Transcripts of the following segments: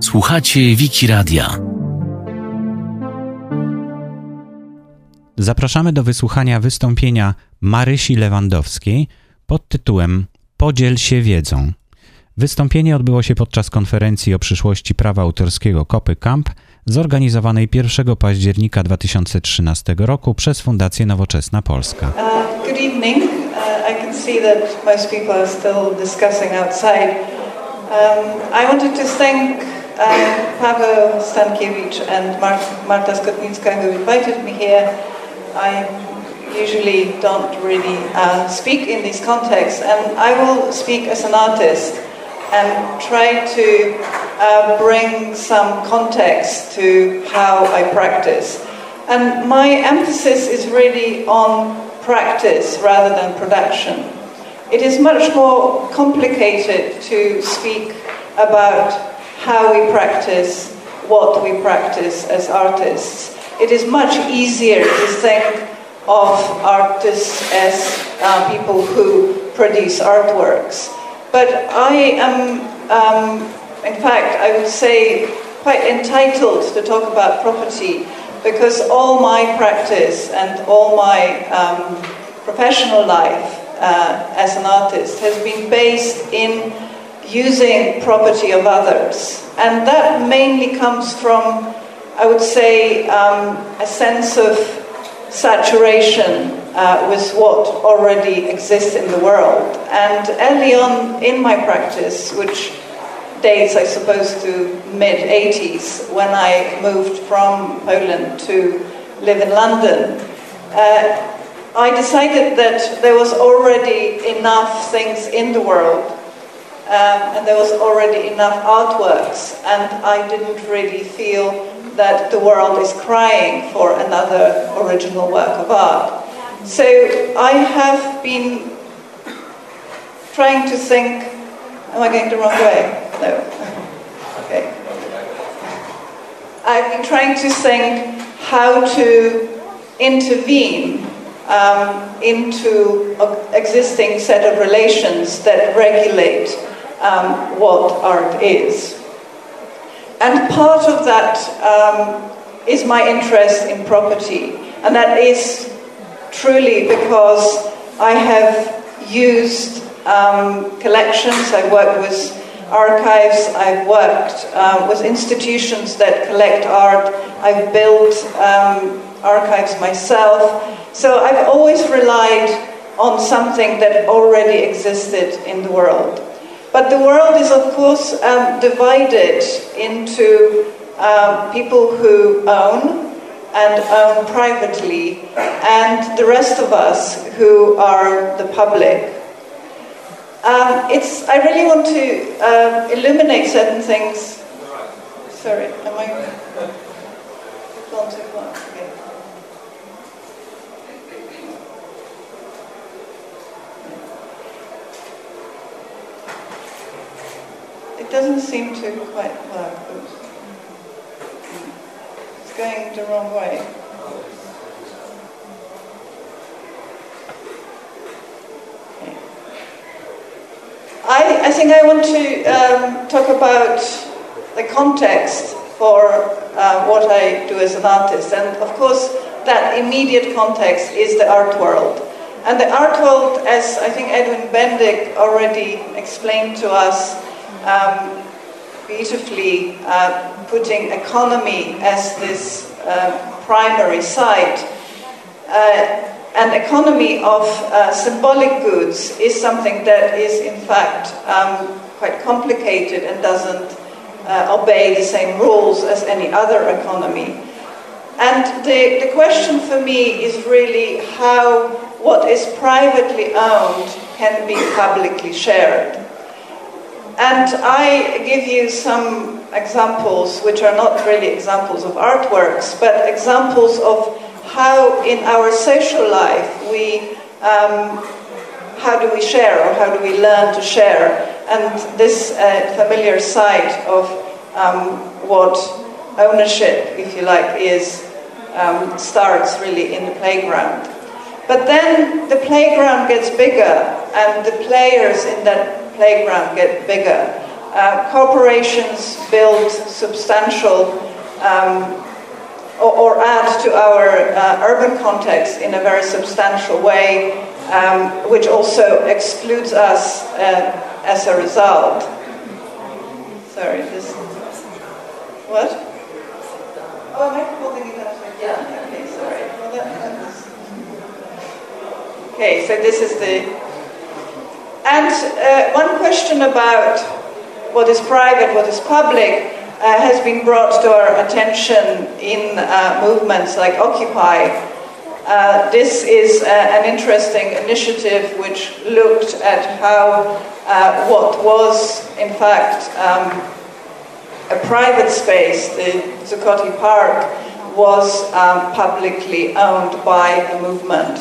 Słuchacie Wiki Radia. Zapraszamy do wysłuchania wystąpienia Marysi Lewandowskiej pod tytułem Podziel się wiedzą. Wystąpienie odbyło się podczas konferencji o przyszłości prawa autorskiego Kopy Camp zorganizowanej 1 października 2013 roku przez Fundację Nowoczesna Polska. Uh, good evening. Uh, I can see that most people are still discussing outside. Um, I wanted to thank um, Paweł Stankiewicz and Mar- Marta Skotnicka who invited me here. I usually don't really uh, speak in these contexts, and I will speak as an artist and try to uh, bring some context to how I practice. And my emphasis is really on practice rather than production. It is much more complicated to speak about how we practice what we practice as artists. It is much easier to think of artists as uh, people who produce artworks. But I am, um, in fact, I would say, quite entitled to talk about property because all my practice and all my um, professional life uh, as an artist has been based in using property of others. And that mainly comes from, I would say, um, a sense of saturation uh, with what already exists in the world. And early on in my practice, which dates, I suppose, to mid 80s, when I moved from Poland to live in London, uh, I decided that there was already enough things in the world. Um, and there was already enough artworks, and I didn't really feel that the world is crying for another original work of art. So I have been trying to think am I going the wrong way? No. okay. I've been trying to think how to intervene um, into an existing set of relations that regulate um, what art is. And part of that um, is my interest in property, and that is truly because I have used um, collections, I've worked with archives, I've worked uh, with institutions that collect art, I've built um, archives myself. So I've always relied on something that already existed in the world. But the world is, of course, um, divided into um, people who own and own privately, and the rest of us who are the public. Um, it's, I really want to uh, illuminate certain things. Sorry, am I gone too far? Okay. It doesn't seem to quite work. It's going the wrong way. I, I think I want to um, talk about the context for uh, what I do as an artist. And of course, that immediate context is the art world. And the art world, as I think Edwin Bendyk already explained to us um, beautifully, uh, putting economy as this uh, primary site. Uh, an economy of uh, symbolic goods is something that is, in fact, um, quite complicated and doesn't uh, obey the same rules as any other economy. And the, the question for me is really how what is privately owned can be publicly shared. And I give you some examples, which are not really examples of artworks, but examples of how in our social life we um, how do we share or how do we learn to share and this uh, familiar side of um, what ownership if you like is um, starts really in the playground but then the playground gets bigger and the players in that playground get bigger. Uh, corporations build substantial um, or, or, add to our uh, urban context in a very substantial way, um, which also excludes us uh, as a result. Sorry, this. What? Oh, am I holding it up? Yeah, okay, sorry. Well, that, okay, so this is the. And uh, one question about what is private, what is public, uh, has been brought to our attention in uh, movements like Occupy. Uh, this is uh, an interesting initiative which looked at how uh, what was, in fact, um, a private space, the Zuccotti Park, was um, publicly owned by the movement.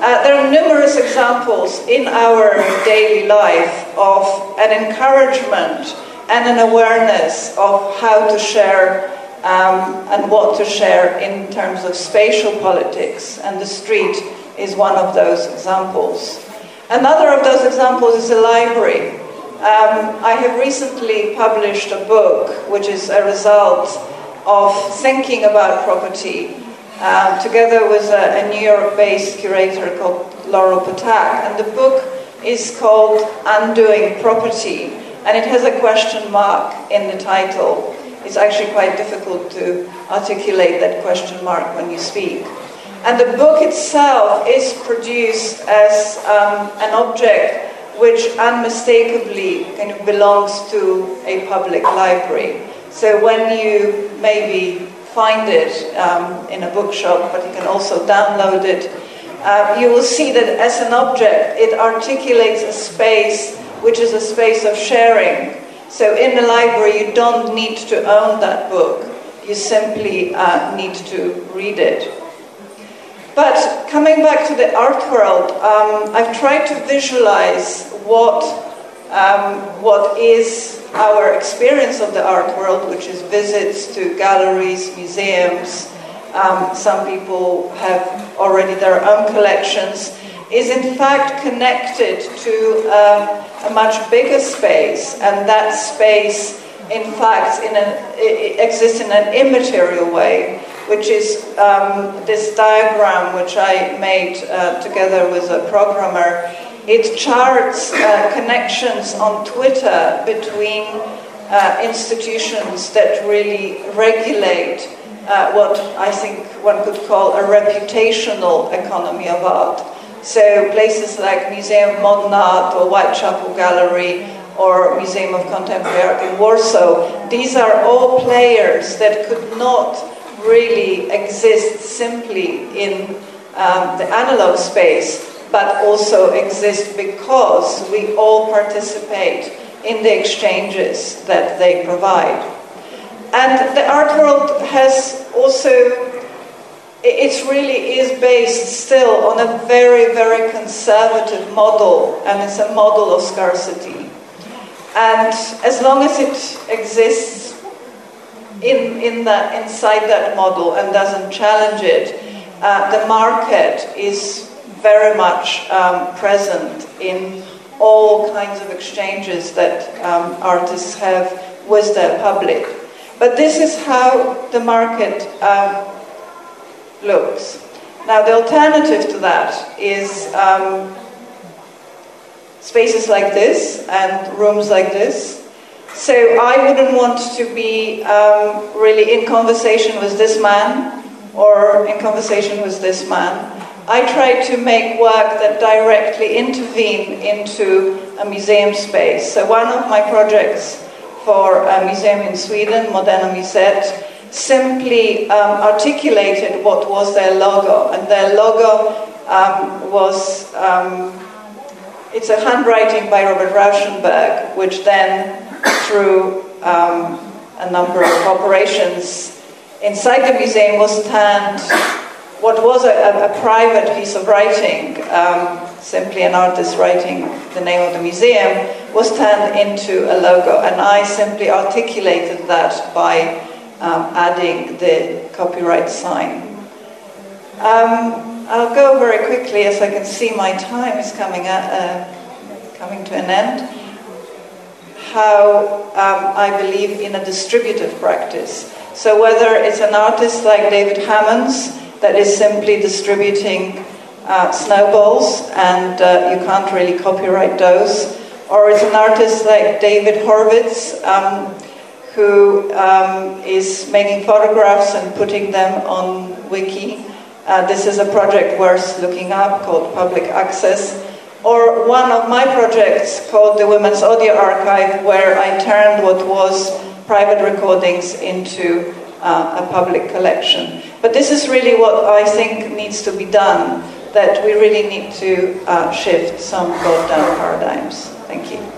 Uh, there are numerous examples in our daily life of an encouragement and an awareness of how to share um, and what to share in terms of spatial politics, and the street is one of those examples. Another of those examples is a library. Um, I have recently published a book which is a result of thinking about property um, together with a, a New York based curator called Laurel Ptak. And the book is called Undoing Property, and it has a question mark in the title. It's actually quite difficult to articulate that question mark when you speak. And the book itself is produced as um, an object which unmistakably kind of belongs to a public library. So when you maybe find it um, in a bookshop, but you can also download it. Uh, you will see that as an object, it articulates a space which is a space of sharing. So in the library, you don't need to own that book, you simply uh, need to read it. But coming back to the art world, um, I've tried to visualize what, um, what is our experience of the art world, which is visits to galleries, museums, um, some people have already their own collections, is in fact connected to um, a much bigger space, and that space, in fact, in an, exists in an immaterial way, which is um, this diagram which I made uh, together with a programmer it charts uh, connections on Twitter between uh, institutions that really regulate uh, what I think one could call a reputational economy of art. So places like Museum of Modern Art or Whitechapel Gallery or Museum of Contemporary Art in Warsaw, these are all players that could not really exist simply in um, the analog space, but also exist because we all participate in the exchanges that they provide. And the art world has also, it really is based still on a very, very conservative model, and it's a model of scarcity. And as long as it exists in, in that, inside that model and doesn't challenge it, uh, the market is very much um, present in all kinds of exchanges that um, artists have with their public. But this is how the market um, looks. Now, the alternative to that is um, spaces like this and rooms like this. So I wouldn't want to be um, really in conversation with this man or in conversation with this man. I try to make work that directly intervene into a museum space. So one of my projects for a museum in Sweden, Moderna Museet, simply um, articulated what was their logo. And their logo um, was, um, it's a handwriting by Robert Rauschenberg, which then, through um, a number of operations inside the museum, was turned what was a, a, private piece of writing, um, simply an artist writing the name of the museum, was turned into a logo. And I simply articulated that by um, adding the copyright sign. Um, I'll go very quickly as I can see my time is coming, at, uh, coming to an end. how um, I believe in a distributive practice. So whether it's an artist like David Hammons that is simply distributing uh, snowballs and uh, you can't really copyright those, or it's an artist like David Horvitz um, who um, is making photographs and putting them on Wiki. Uh, this is a project worth looking up called Public Access or one of my projects called the Women's Audio Archive, where I turned what was private recordings into uh, a public collection. But this is really what I think needs to be done, that we really need to uh, shift some top-down paradigms. Thank you.